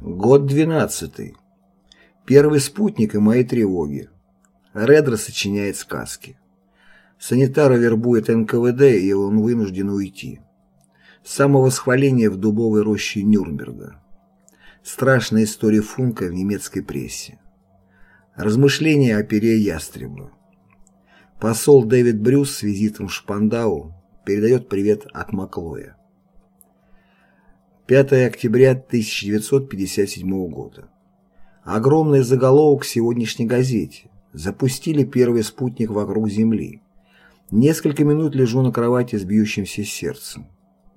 Год двенадцатый. Первый спутник и мои тревоги. Редро сочиняет сказки. Санитара вербует НКВД, и он вынужден уйти. Самовосхваление в дубовой роще Нюрнберга. Страшная история Функа в немецкой прессе. Размышления о пере ястреба. Посол Дэвид Брюс с визитом в Шпандау передает привет от Маклоя. 5 октября 1957 года. Огромный заголовок в сегодняшней газете. Запустили первый спутник вокруг Земли. Несколько минут лежу на кровати с бьющимся сердцем.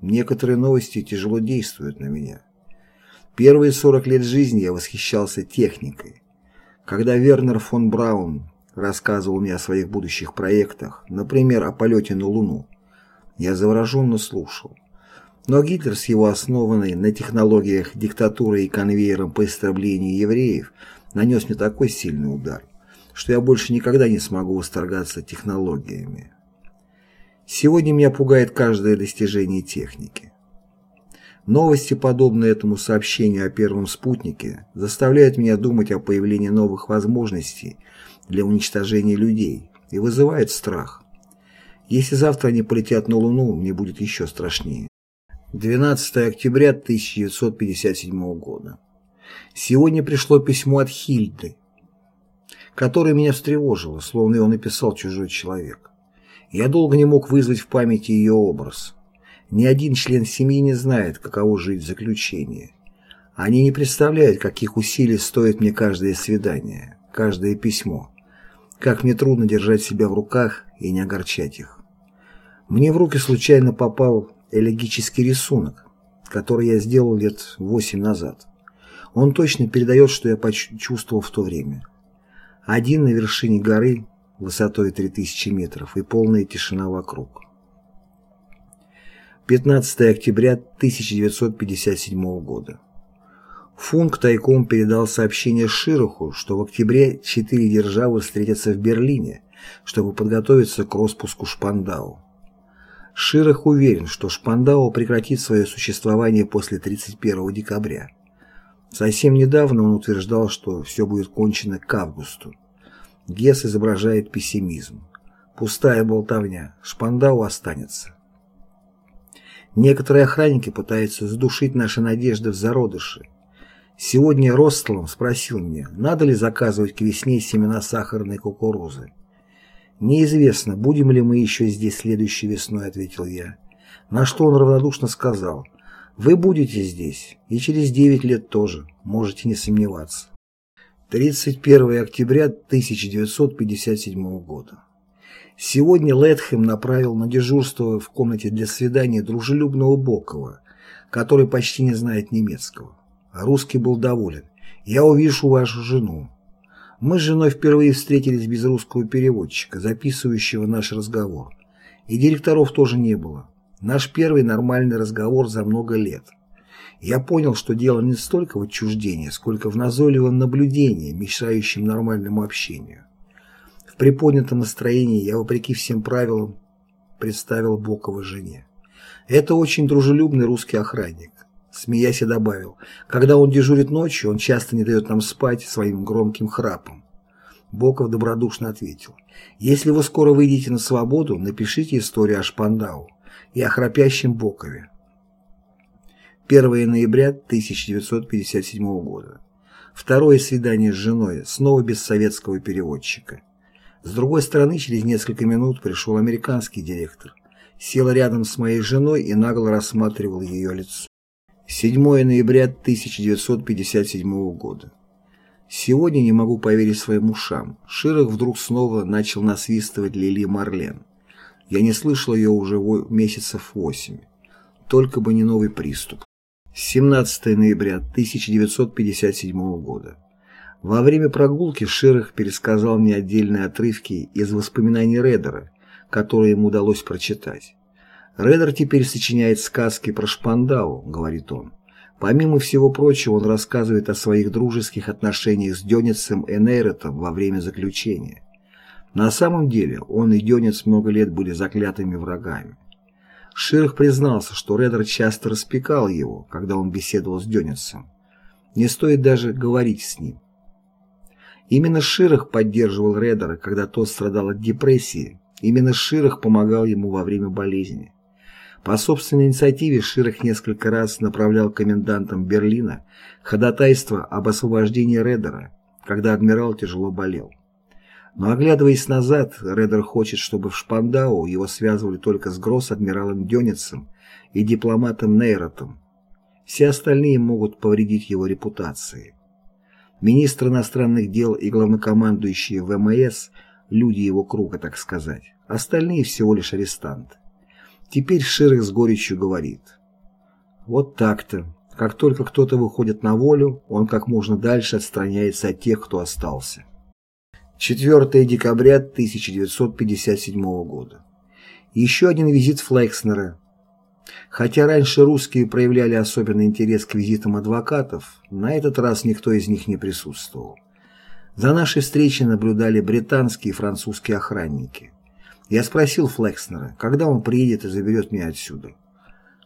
Некоторые новости тяжело действуют на меня. Первые 40 лет жизни я восхищался техникой. Когда Вернер фон Браун рассказывал мне о своих будущих проектах, например, о полете на Луну, я завороженно слушал. Но Гитлер с его основанной на технологиях диктатурой и конвейером по истреблению евреев нанес мне такой сильный удар, что я больше никогда не смогу восторгаться технологиями. Сегодня меня пугает каждое достижение техники. Новости, подобные этому сообщению о первом спутнике, заставляют меня думать о появлении новых возможностей для уничтожения людей и вызывают страх. Если завтра они полетят на Луну, мне будет еще страшнее. 12 октября 1957 года. Сегодня пришло письмо от Хильды, которое меня встревожило, словно его написал чужой человек. Я долго не мог вызвать в памяти ее образ. Ни один член семьи не знает, каково жить в заключении. Они не представляют, каких усилий стоит мне каждое свидание, каждое письмо. Как мне трудно держать себя в руках и не огорчать их. Мне в руки случайно попал элегический рисунок, который я сделал лет восемь назад. Он точно передает, что я почувствовал в то время. Один на вершине горы, высотой 3000 метров, и полная тишина вокруг. 15 октября 1957 года. Функ тайком передал сообщение Широху, что в октябре четыре державы встретятся в Берлине, чтобы подготовиться к распуску Шпандау. Ширах уверен, что Шпандау прекратит свое существование после 31 декабря. Совсем недавно он утверждал, что все будет кончено к августу. Гесс изображает пессимизм. Пустая болтовня. Шпандау останется. Некоторые охранники пытаются задушить наши надежды в зародыше. Сегодня Ростлом спросил меня, надо ли заказывать к весне семена сахарной кукурузы. «Неизвестно, будем ли мы еще здесь следующей весной», — ответил я. На что он равнодушно сказал, «Вы будете здесь, и через девять лет тоже, можете не сомневаться». 31 октября 1957 года. Сегодня Летхэм направил на дежурство в комнате для свидания дружелюбного Бокова, который почти не знает немецкого. Русский был доволен. «Я увижу вашу жену. Мы с женой впервые встретились без русского переводчика, записывающего наш разговор. И директоров тоже не было. Наш первый нормальный разговор за много лет. Я понял, что дело не столько в отчуждении, сколько в назойливом наблюдении, мешающем нормальному общению. В приподнятом настроении я, вопреки всем правилам, представил Бокова жене. Это очень дружелюбный русский охранник. Смеясь, я добавил, когда он дежурит ночью, он часто не дает нам спать своим громким храпом. Боков добродушно ответил, если вы скоро выйдете на свободу, напишите историю о Шпандау и о храпящем Бокове. 1 ноября 1957 года. Второе свидание с женой, снова без советского переводчика. С другой стороны, через несколько минут пришел американский директор. Сел рядом с моей женой и нагло рассматривал ее лицо. 7 ноября 1957 года. Сегодня не могу поверить своим ушам. Ширах вдруг снова начал насвистывать Лили Марлен. Я не слышал ее уже месяцев восемь. Только бы не новый приступ. 17 ноября 1957 года. Во время прогулки Ширах пересказал мне отдельные отрывки из воспоминаний Редера, которые ему удалось прочитать. Редер теперь сочиняет сказки про Шпандау, говорит он. Помимо всего прочего, он рассказывает о своих дружеских отношениях с Дёницем и Нейротом во время заключения. На самом деле, он и Дёнец много лет были заклятыми врагами. Ширх признался, что Редер часто распекал его, когда он беседовал с Дёницем. Не стоит даже говорить с ним. Именно Ширах поддерживал Редера, когда тот страдал от депрессии. Именно Ширах помогал ему во время болезни. По собственной инициативе Ширах несколько раз направлял комендантам Берлина ходатайство об освобождении Редера, когда адмирал тяжело болел. Но оглядываясь назад, Редер хочет, чтобы в Шпандау его связывали только с гросс-адмиралом Дёницем и дипломатом Нейротом. Все остальные могут повредить его репутации. Министр иностранных дел и главнокомандующий ВМС – люди его круга, так сказать. Остальные всего лишь арестанты. Теперь Ширых с горечью говорит. Вот так-то. Как только кто-то выходит на волю, он как можно дальше отстраняется от тех, кто остался. 4 декабря 1957 года. Еще один визит Флекснера. Хотя раньше русские проявляли особенный интерес к визитам адвокатов, на этот раз никто из них не присутствовал. За нашей встречей наблюдали британские и французские охранники. Я спросил Флекснера, когда он приедет и заберет меня отсюда.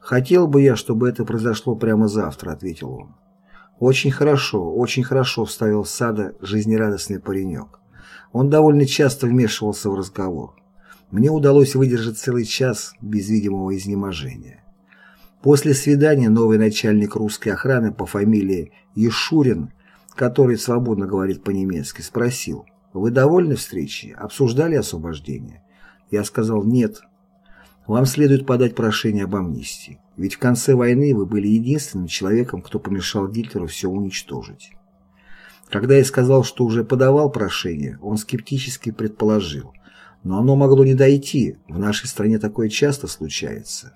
«Хотел бы я, чтобы это произошло прямо завтра», — ответил он. «Очень хорошо, очень хорошо», — вставил Сада жизнерадостный паренек. Он довольно часто вмешивался в разговор. Мне удалось выдержать целый час без видимого изнеможения. После свидания новый начальник русской охраны по фамилии Ешурин, который свободно говорит по-немецки, спросил, «Вы довольны встречей? Обсуждали освобождение?» Я сказал «нет». «Вам следует подать прошение об амнистии, ведь в конце войны вы были единственным человеком, кто помешал Гитлеру все уничтожить». Когда я сказал, что уже подавал прошение, он скептически предположил. Но оно могло не дойти, в нашей стране такое часто случается.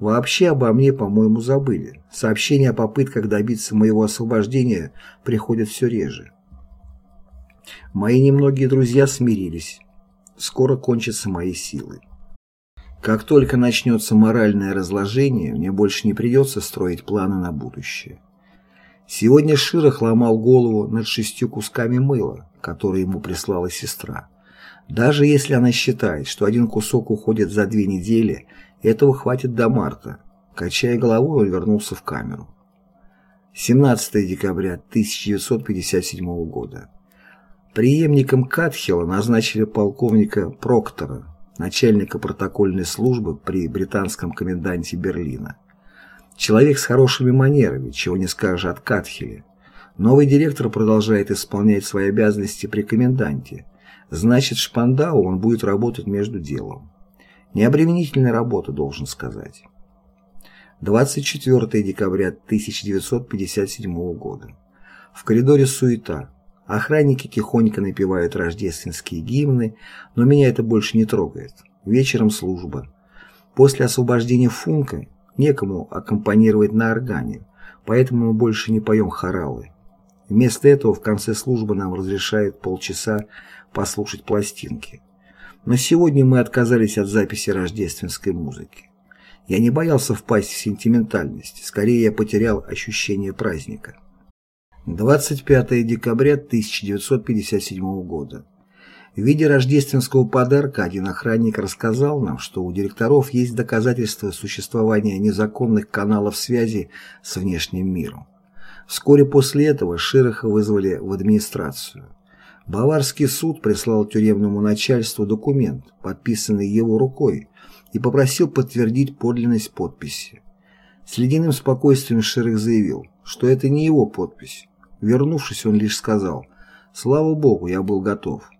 Вообще обо мне, по-моему, забыли. Сообщения о попытках добиться моего освобождения приходят все реже. Мои немногие друзья смирились. Скоро кончатся мои силы. Как только начнется моральное разложение, мне больше не придется строить планы на будущее. Сегодня Ширах ломал голову над шестью кусками мыла, которые ему прислала сестра. Даже если она считает, что один кусок уходит за две недели, этого хватит до марта. Качая головой, он вернулся в камеру. 17 декабря 1957 года. Приемником Катхила назначили полковника Проктора, начальника протокольной службы при британском коменданте Берлина. Человек с хорошими манерами, чего не скажешь от Катхеля. Новый директор продолжает исполнять свои обязанности при коменданте. Значит, Шпандау он будет работать между делом. Необременительная работа, должен сказать. 24 декабря 1957 года. В коридоре суета. Охранники тихонько напевают рождественские гимны, но меня это больше не трогает. Вечером служба. После освобождения Функа Некому аккомпанировать на органе, поэтому мы больше не поем хоралы. Вместо этого в конце службы нам разрешают полчаса послушать пластинки. Но сегодня мы отказались от записи рождественской музыки. Я не боялся впасть в сентиментальность, скорее я потерял ощущение праздника. 25 декабря 1957 года. В виде рождественского подарка один охранник рассказал нам, что у директоров есть доказательства существования незаконных каналов связи с внешним миром. Вскоре после этого Широха вызвали в администрацию. Баварский суд прислал тюремному начальству документ, подписанный его рукой, и попросил подтвердить подлинность подписи. С ледяным спокойствием Ширых заявил, что это не его подпись. Вернувшись, он лишь сказал «Слава Богу, я был готов».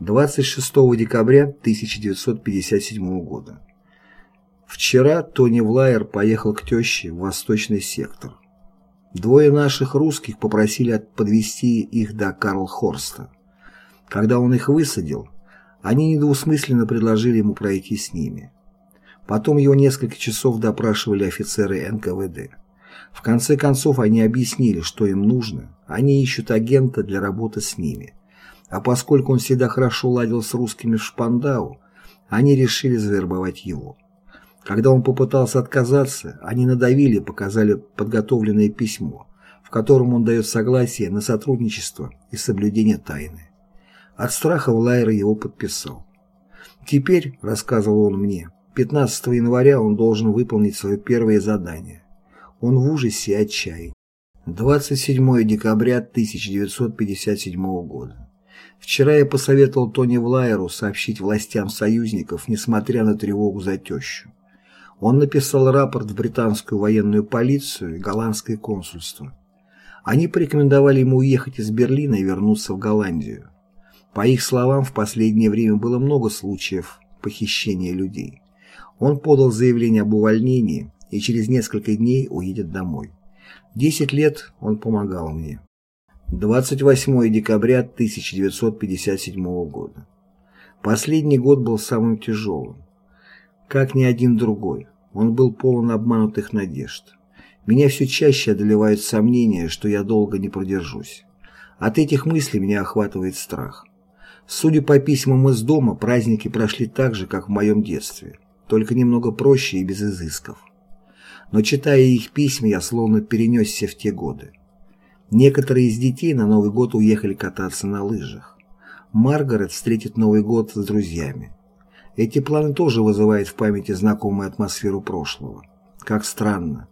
26 декабря 1957 года. Вчера Тони Влайер поехал к теще в восточный сектор. Двое наших русских попросили подвести их до Карлхорста. Когда он их высадил, они недвусмысленно предложили ему пройти с ними. Потом его несколько часов допрашивали офицеры НКВД. В конце концов они объяснили, что им нужно. Они ищут агента для работы с ними. А поскольку он всегда хорошо ладил с русскими в Шпандау, они решили завербовать его. Когда он попытался отказаться, они надавили и показали подготовленное письмо, в котором он дает согласие на сотрудничество и соблюдение тайны. От страха Влайер его подписал. Теперь, рассказывал он мне, 15 января он должен выполнить свое первое задание. Он в ужасе и отчаянии. 27 декабря 1957 года. Вчера я посоветовал Тони Влайеру сообщить властям союзников, несмотря на тревогу за тещу. Он написал рапорт в британскую военную полицию и голландское консульство. Они порекомендовали ему уехать из Берлина и вернуться в Голландию. По их словам, в последнее время было много случаев похищения людей. Он подал заявление об увольнении и через несколько дней уедет домой. Десять лет он помогал мне. 28 декабря 1957 года. Последний год был самым тяжелым. Как ни один другой, он был полон обманутых надежд. Меня все чаще одолевают сомнения, что я долго не продержусь. От этих мыслей меня охватывает страх. Судя по письмам из дома, праздники прошли так же, как в моем детстве, только немного проще и без изысков но читая их письма, я словно перенесся в те годы. Некоторые из детей на Новый год уехали кататься на лыжах. Маргарет встретит Новый год с друзьями. Эти планы тоже вызывают в памяти знакомую атмосферу прошлого. Как странно.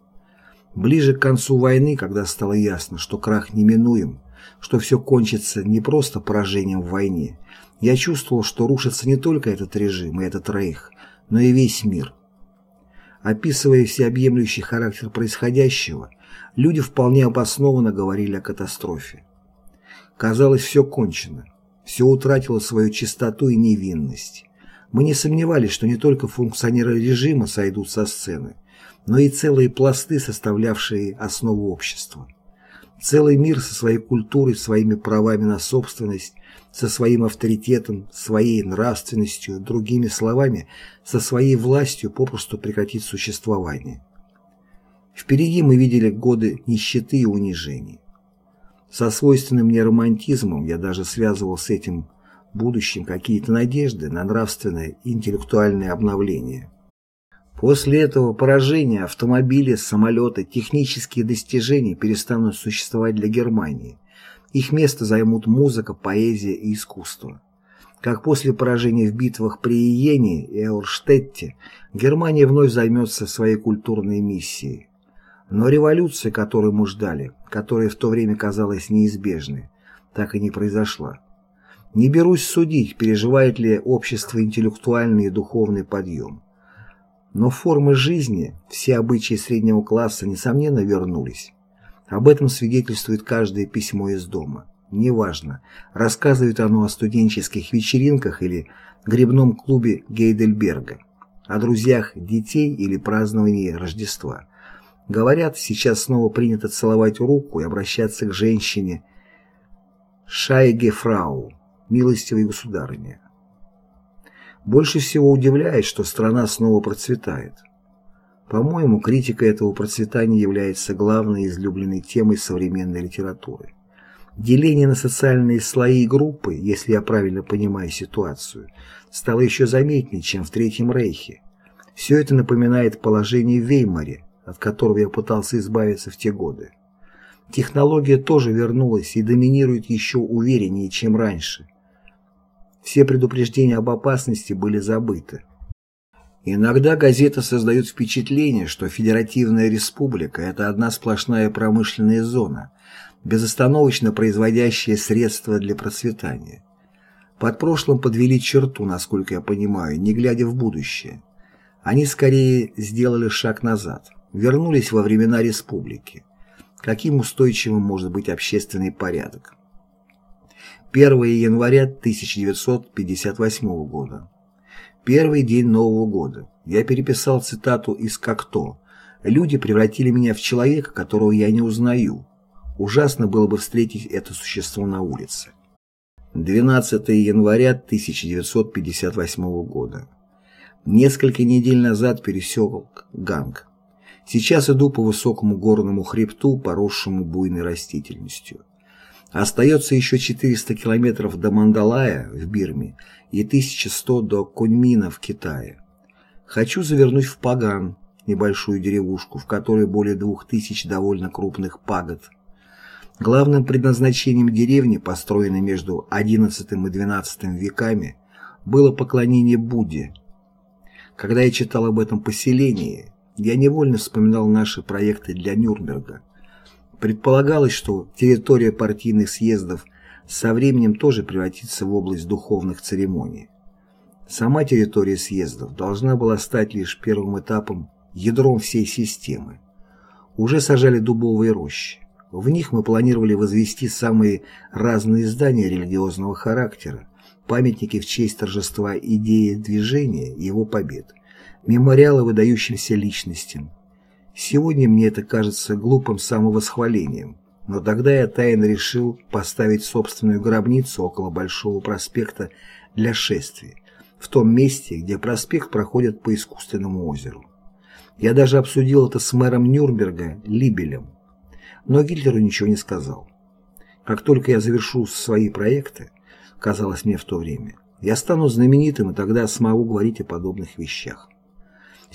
Ближе к концу войны, когда стало ясно, что крах неминуем, что все кончится не просто поражением в войне, я чувствовал, что рушится не только этот режим и этот рейх, но и весь мир – Описывая всеобъемлющий характер происходящего, люди вполне обоснованно говорили о катастрофе. Казалось, все кончено, все утратило свою чистоту и невинность. Мы не сомневались, что не только функционеры режима сойдут со сцены, но и целые пласты, составлявшие основу общества. Целый мир со своей культурой, своими правами на собственность, со своим авторитетом, своей нравственностью, другими словами, со своей властью попросту прекратить существование. Впереди мы видели годы нищеты и унижений. Со свойственным мне романтизмом я даже связывал с этим будущим какие-то надежды на нравственное и интеллектуальное обновление. После этого поражения автомобили, самолеты, технические достижения перестанут существовать для Германии. Их место займут музыка, поэзия и искусство. Как после поражения в битвах при Иене и Эурштетте, Германия вновь займется своей культурной миссией. Но революция, которую мы ждали, которая в то время казалась неизбежной, так и не произошла. Не берусь судить, переживает ли общество интеллектуальный и духовный подъем. Но формы жизни, все обычаи среднего класса, несомненно, вернулись. Об этом свидетельствует каждое письмо из дома. Неважно, рассказывает оно о студенческих вечеринках или грибном клубе Гейдельберга, о друзьях детей или праздновании Рождества. Говорят, сейчас снова принято целовать руку и обращаться к женщине Шайге Фрау, милостивой государыне. Больше всего удивляет, что страна снова процветает. По-моему, критика этого процветания является главной излюбленной темой современной литературы. Деление на социальные слои и группы, если я правильно понимаю ситуацию, стало еще заметнее, чем в Третьем Рейхе. Все это напоминает положение в Веймаре, от которого я пытался избавиться в те годы. Технология тоже вернулась и доминирует еще увереннее, чем раньше. Все предупреждения об опасности были забыты. Иногда газета создает впечатление, что Федеративная Республика – это одна сплошная промышленная зона, безостановочно производящая средства для процветания. Под прошлым подвели черту, насколько я понимаю, не глядя в будущее. Они скорее сделали шаг назад, вернулись во времена республики. Каким устойчивым может быть общественный порядок? 1 января 1958 года. Первый день Нового года. Я переписал цитату из «Как-то». «Люди превратили меня в человека, которого я не узнаю. Ужасно было бы встретить это существо на улице». 12 января 1958 года. Несколько недель назад пересек Ганг. Сейчас иду по высокому горному хребту, поросшему буйной растительностью. Остается еще 400 километров до Мандалая в Бирме и 1100 до Куньмина в Китае. Хочу завернуть в Паган, небольшую деревушку, в которой более двух тысяч довольно крупных пагод. Главным предназначением деревни, построенной между XI и XII веками, было поклонение Будде. Когда я читал об этом поселении, я невольно вспоминал наши проекты для Нюрнберга – Предполагалось, что территория партийных съездов со временем тоже превратится в область духовных церемоний. Сама территория съездов должна была стать лишь первым этапом, ядром всей системы. Уже сажали дубовые рощи. В них мы планировали возвести самые разные здания религиозного характера, памятники в честь торжества идеи движения и его побед, мемориалы выдающимся личностям. Сегодня мне это кажется глупым самовосхвалением, но тогда я тайно решил поставить собственную гробницу около Большого проспекта для шествия, в том месте, где проспект проходит по искусственному озеру. Я даже обсудил это с мэром Нюрнберга Либелем, но Гитлеру ничего не сказал. Как только я завершу свои проекты, казалось мне в то время, я стану знаменитым и тогда смогу говорить о подобных вещах.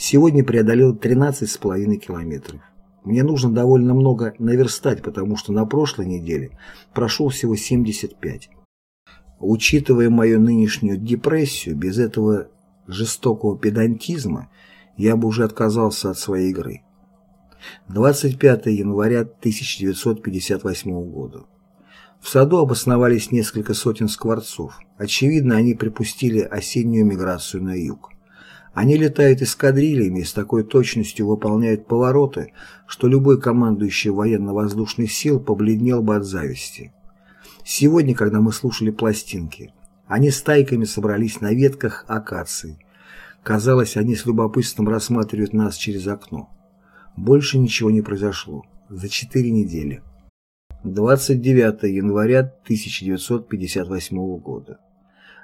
Сегодня преодолел 13,5 километров. Мне нужно довольно много наверстать, потому что на прошлой неделе прошел всего 75. Учитывая мою нынешнюю депрессию, без этого жестокого педантизма я бы уже отказался от своей игры. 25 января 1958 года. В саду обосновались несколько сотен скворцов. Очевидно, они припустили осеннюю миграцию на юг. Они летают эскадрильями и с такой точностью выполняют повороты, что любой командующий военно-воздушных сил побледнел бы от зависти. Сегодня, когда мы слушали пластинки, они стайками собрались на ветках акации. Казалось, они с любопытством рассматривают нас через окно. Больше ничего не произошло. За четыре недели. 29 января 1958 года.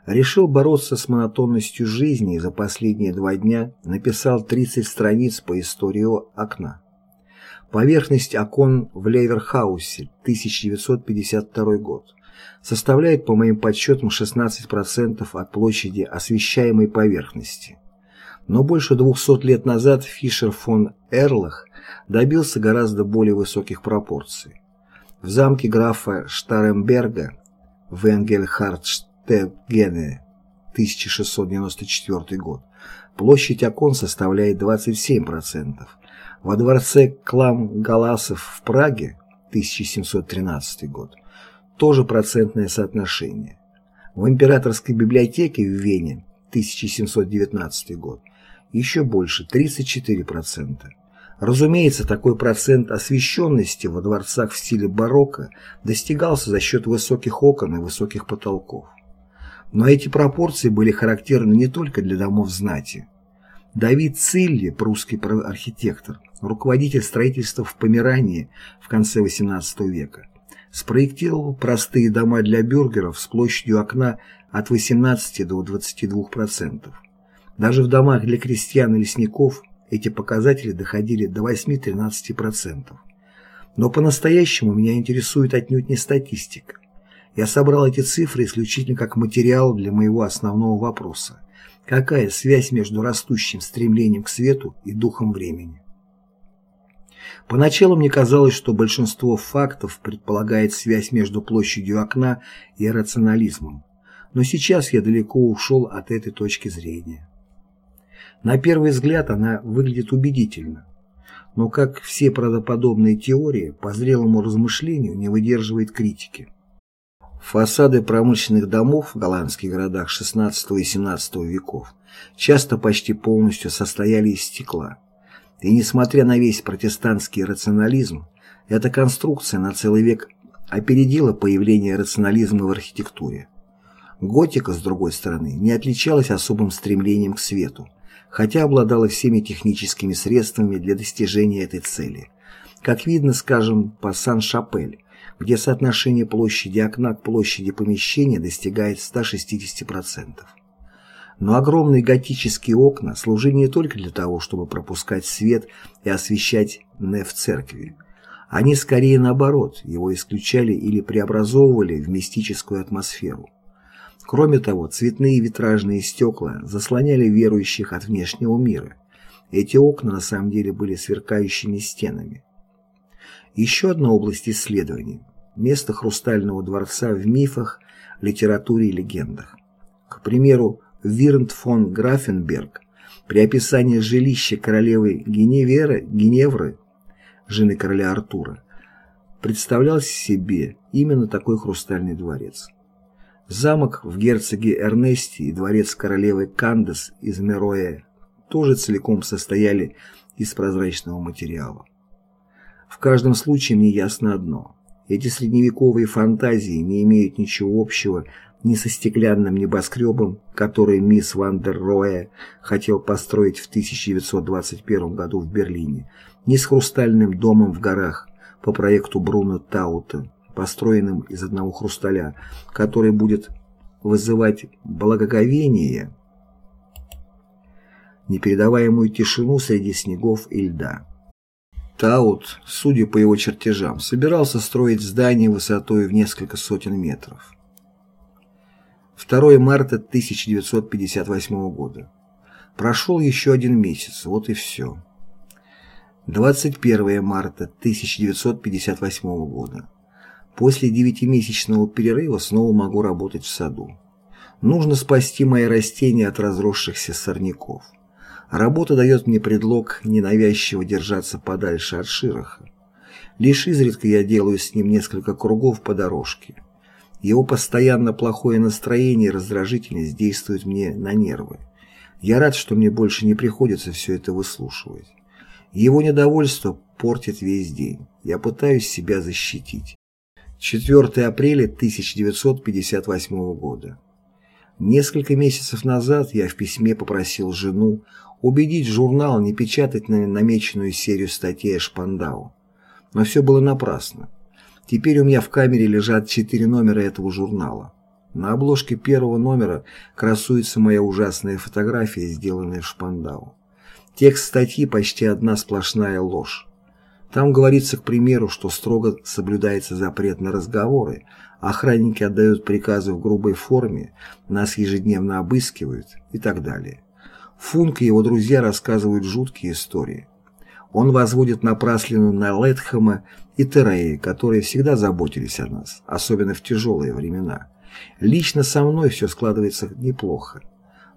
Решил бороться с монотонностью жизни и за последние два дня написал 30 страниц по истории окна. Поверхность окон в Леверхаусе, 1952 год, составляет, по моим подсчетам, 16% от площади освещаемой поверхности. Но больше 200 лет назад Фишер фон Эрлах добился гораздо более высоких пропорций. В замке графа Штаремберга в Энгельхардштегене 1694 год площадь окон составляет 27%. Во дворце Клам-Галасов в Праге 1713 год тоже процентное соотношение. В императорской библиотеке в Вене 1719 год еще больше 34%. Разумеется, такой процент освещенности во дворцах в стиле барокко достигался за счет высоких окон и высоких потолков. Но эти пропорции были характерны не только для домов знати. Давид Цилли, прусский архитектор, руководитель строительства в Померании в конце XVIII века, спроектировал простые дома для бюргеров с площадью окна от 18 до 22%. Даже в домах для крестьян и лесников эти показатели доходили до 8-13%. Но по-настоящему меня интересует отнюдь не статистика. Я собрал эти цифры исключительно как материал для моего основного вопроса. Какая связь между растущим стремлением к свету и духом времени? Поначалу мне казалось, что большинство фактов предполагает связь между площадью окна и рационализмом, но сейчас я далеко ушел от этой точки зрения. На первый взгляд она выглядит убедительно, но, как все правдоподобные теории, по зрелому размышлению не выдерживает критики. Фасады промышленных домов в голландских городах XVI и XVII веков часто почти полностью состояли из стекла. И несмотря на весь протестантский рационализм, эта конструкция на целый век опередила появление рационализма в архитектуре. Готика, с другой стороны, не отличалась особым стремлением к свету, хотя обладала всеми техническими средствами для достижения этой цели. Как видно, скажем, по Сан-Шапель, где соотношение площади окна к площади помещения достигает 160%. Но огромные готические окна служили не только для того, чтобы пропускать свет и освещать неф церкви. Они скорее наоборот, его исключали или преобразовывали в мистическую атмосферу. Кроме того, цветные витражные стекла заслоняли верующих от внешнего мира. Эти окна на самом деле были сверкающими стенами. Еще одна область исследований – место Хрустального дворца в мифах, литературе и легендах. К примеру, Вирнт фон Графенберг при описании жилища королевы Геневеры, Геневры, жены короля Артура, представлял себе именно такой хрустальный дворец. Замок в герцоге Эрнести и дворец королевы Кандес из Мероя тоже целиком состояли из прозрачного материала. В каждом случае мне ясно одно. Эти средневековые фантазии не имеют ничего общего ни со стеклянным небоскребом, который мисс Ван дер Роэ хотел построить в 1921 году в Берлине, ни с хрустальным домом в горах по проекту Бруно Таута, построенным из одного хрусталя, который будет вызывать благоговение, непередаваемую тишину среди снегов и льда. Таут, судя по его чертежам, собирался строить здание высотой в несколько сотен метров. 2 марта 1958 года. Прошел еще один месяц, вот и все. 21 марта 1958 года. После девятимесячного перерыва снова могу работать в саду. Нужно спасти мои растения от разросшихся сорняков. Работа дает мне предлог ненавязчиво держаться подальше от Широха. Лишь изредка я делаю с ним несколько кругов по дорожке. Его постоянно плохое настроение и раздражительность действуют мне на нервы. Я рад, что мне больше не приходится все это выслушивать. Его недовольство портит весь день. Я пытаюсь себя защитить. 4 апреля 1958 года. Несколько месяцев назад я в письме попросил жену убедить журнал не печатать на намеченную серию статей о Шпандау. Но все было напрасно. Теперь у меня в камере лежат четыре номера этого журнала. На обложке первого номера красуется моя ужасная фотография, сделанная в Шпандау. Текст статьи почти одна сплошная ложь. Там говорится, к примеру, что строго соблюдается запрет на разговоры, охранники отдают приказы в грубой форме, нас ежедневно обыскивают и так далее. Функ и его друзья рассказывают жуткие истории. Он возводит напраслину на Летхэма и Тереи, которые всегда заботились о нас, особенно в тяжелые времена. Лично со мной все складывается неплохо.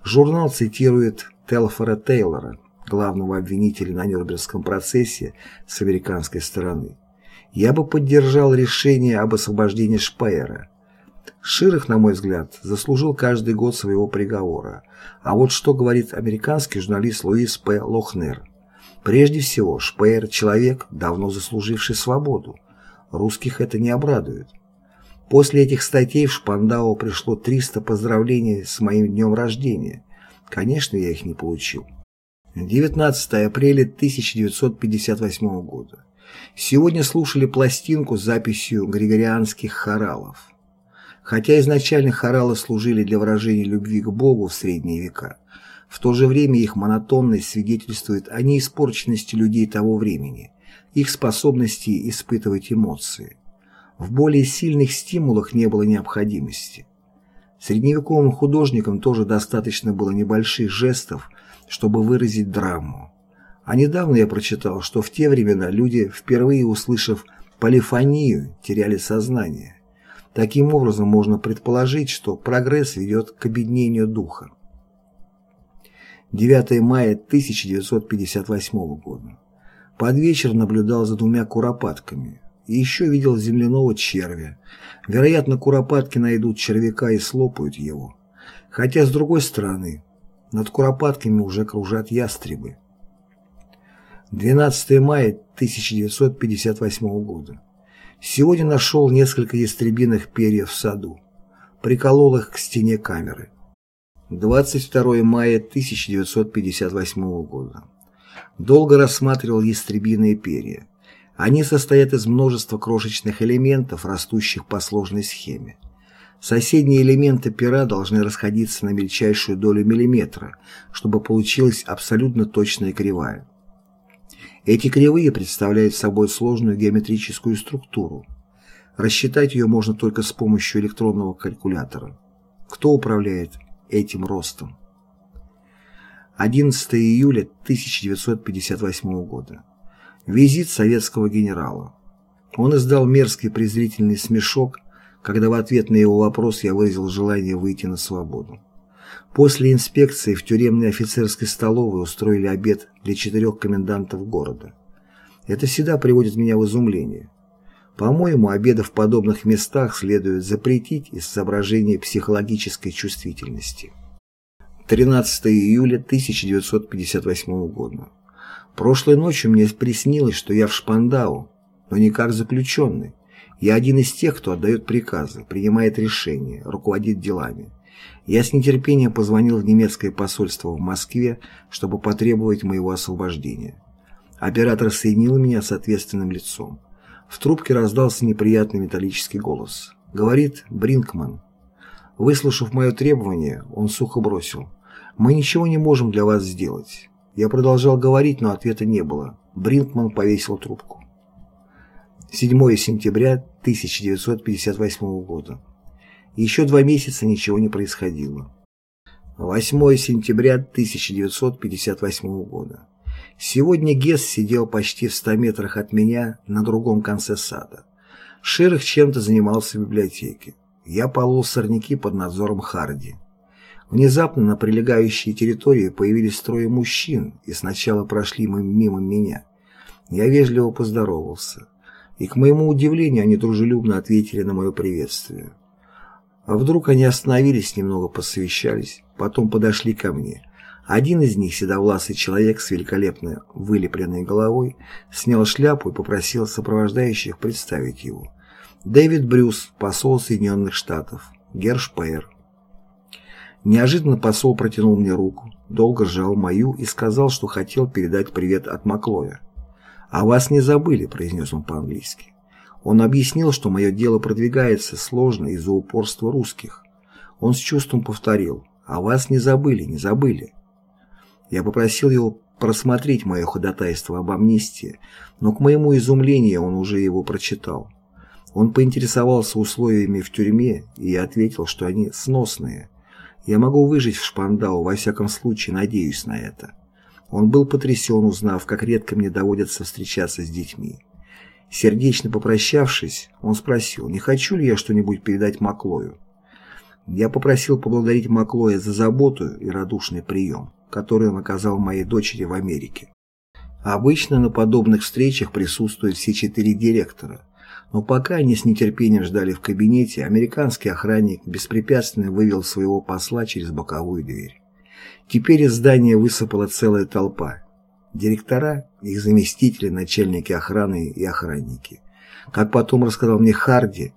Журнал цитирует Телфора Тейлора, главного обвинителя на Нюрнбергском процессе с американской стороны. Я бы поддержал решение об освобождении Шпеера. Ширах, на мой взгляд, заслужил каждый год своего приговора. А вот что говорит американский журналист Луис П. Лохнер. Прежде всего, Шпеер – человек, давно заслуживший свободу. Русских это не обрадует. После этих статей в Шпандау пришло 300 поздравлений с моим днем рождения. Конечно, я их не получил. 19 апреля 1958 года. Сегодня слушали пластинку с записью григорианских хоралов. Хотя изначально хоралы служили для выражения любви к Богу в средние века, в то же время их монотонность свидетельствует о неиспорченности людей того времени, их способности испытывать эмоции. В более сильных стимулах не было необходимости. Средневековым художникам тоже достаточно было небольших жестов, чтобы выразить драму. А недавно я прочитал, что в те времена люди, впервые услышав полифонию, теряли сознание. Таким образом, можно предположить, что прогресс ведет к объединению духа. 9 мая 1958 года. Под вечер наблюдал за двумя куропатками. И еще видел земляного червя. Вероятно, куропатки найдут червяка и слопают его. Хотя, с другой стороны, над Куропатками уже кружат ястребы. 12 мая 1958 года. Сегодня нашел несколько ястребиных перьев в саду. Приколол их к стене камеры. 22 мая 1958 года. Долго рассматривал ястребиные перья. Они состоят из множества крошечных элементов, растущих по сложной схеме. Соседние элементы пера должны расходиться на мельчайшую долю миллиметра, чтобы получилась абсолютно точная кривая. Эти кривые представляют собой сложную геометрическую структуру. Рассчитать ее можно только с помощью электронного калькулятора. Кто управляет этим ростом? 11 июля 1958 года. Визит советского генерала. Он издал мерзкий презрительный смешок, когда в ответ на его вопрос я выразил желание выйти на свободу. После инспекции в тюремной офицерской столовой устроили обед для четырех комендантов города. Это всегда приводит меня в изумление. По-моему, обеды в подобных местах следует запретить из соображения психологической чувствительности. 13 июля 1958 года. Прошлой ночью мне приснилось, что я в Шпандау, но не как заключенный. Я один из тех, кто отдает приказы, принимает решения, руководит делами. Я с нетерпением позвонил в немецкое посольство в Москве, чтобы потребовать моего освобождения. Оператор соединил меня с ответственным лицом. В трубке раздался неприятный металлический голос. Говорит Бринкман. Выслушав мое требование, он сухо бросил. «Мы ничего не можем для вас сделать». Я продолжал говорить, но ответа не было. Бринкман повесил трубку. 7 сентября 1958 года. Еще два месяца ничего не происходило. 8 сентября 1958 года. Сегодня Гесс сидел почти в 100 метрах от меня на другом конце сада. Ширах чем-то занимался в библиотеке. Я полол сорняки под надзором Харди. Внезапно на прилегающей территории появились трое мужчин и сначала прошли мимо меня. Я вежливо поздоровался. И, к моему удивлению, они дружелюбно ответили на мое приветствие. А вдруг они остановились, немного посовещались, потом подошли ко мне. Один из них, седовласый человек с великолепно вылепленной головой, снял шляпу и попросил сопровождающих представить его. Дэвид Брюс, посол Соединенных Штатов, Гершпейер. Неожиданно посол протянул мне руку, долго сжал мою и сказал, что хотел передать привет от Маклоя. «А вас не забыли», — произнес он по-английски. Он объяснил, что мое дело продвигается сложно из-за упорства русских. Он с чувством повторил «А вас не забыли, не забыли». Я попросил его просмотреть мое ходатайство об амнистии, но к моему изумлению он уже его прочитал. Он поинтересовался условиями в тюрьме, и ответил, что они сносные. Я могу выжить в Шпандау, во всяком случае, надеюсь на это. Он был потрясен, узнав, как редко мне доводится встречаться с детьми. Сердечно попрощавшись, он спросил, не хочу ли я что-нибудь передать Маклою. Я попросил поблагодарить Маклоя за заботу и радушный прием, который он оказал моей дочери в Америке. Обычно на подобных встречах присутствуют все четыре директора, но пока они с нетерпением ждали в кабинете, американский охранник беспрепятственно вывел своего посла через боковую дверь. Теперь из здания высыпала целая толпа, директора, их заместители, начальники охраны и охранники. Как потом рассказал мне Харди,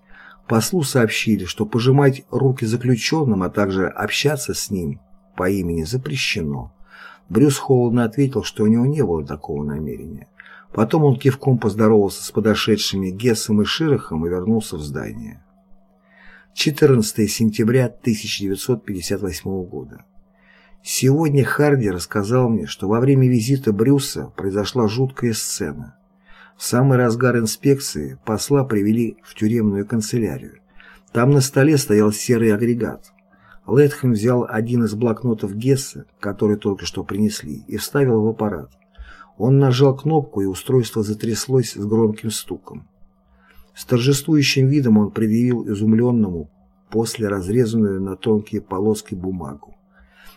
послу сообщили, что пожимать руки заключенным, а также общаться с ним по имени запрещено. Брюс холодно ответил, что у него не было такого намерения. Потом он кивком поздоровался с подошедшими Гессом и Широхом и вернулся в здание. 14 сентября 1958 года. Сегодня Харди рассказал мне, что во время визита Брюса произошла жуткая сцена. В самый разгар инспекции посла привели в тюремную канцелярию. Там на столе стоял серый агрегат. Лэтхэм взял один из блокнотов Гесса, который только что принесли, и вставил в аппарат. Он нажал кнопку, и устройство затряслось с громким стуком. С торжествующим видом он предъявил изумленному после разрезанную на тонкие полоски бумагу.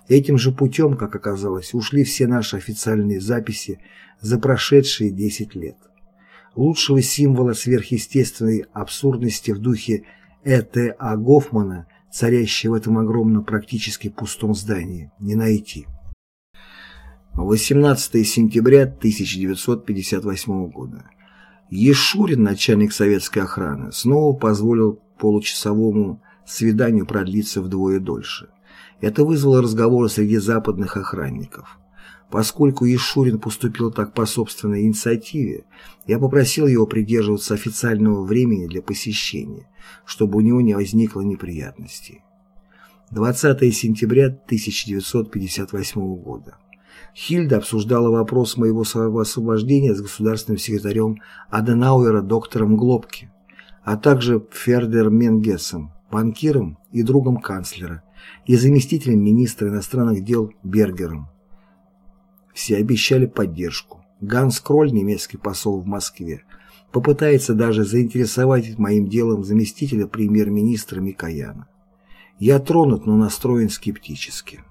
Этим же путем, как оказалось, ушли все наши официальные записи за прошедшие 10 лет. Лучшего символа сверхъестественной абсурдности в духе Э.Т.А. Гофмана, царящего в этом огромном практически пустом здании, не найти. 18 сентября 1958 года. Ешурин, начальник советской охраны, снова позволил получасовому свиданию продлиться вдвое дольше. Это вызвало разговоры среди западных охранников. Поскольку Ишурин поступил так по собственной инициативе, я попросил его придерживаться официального времени для посещения, чтобы у него не возникло неприятностей. 20 сентября 1958 года. Хильда обсуждала вопрос моего освобождения с государственным секретарем Аденауэра доктором Глобке, а также Фердер Менгесом, банкиром и другом канцлера, и заместителем министра иностранных дел Бергером. Все обещали поддержку. Ганс Кроль, немецкий посол в Москве, попытается даже заинтересовать моим делом заместителя премьер-министра Микояна. Я тронут, но настроен скептически.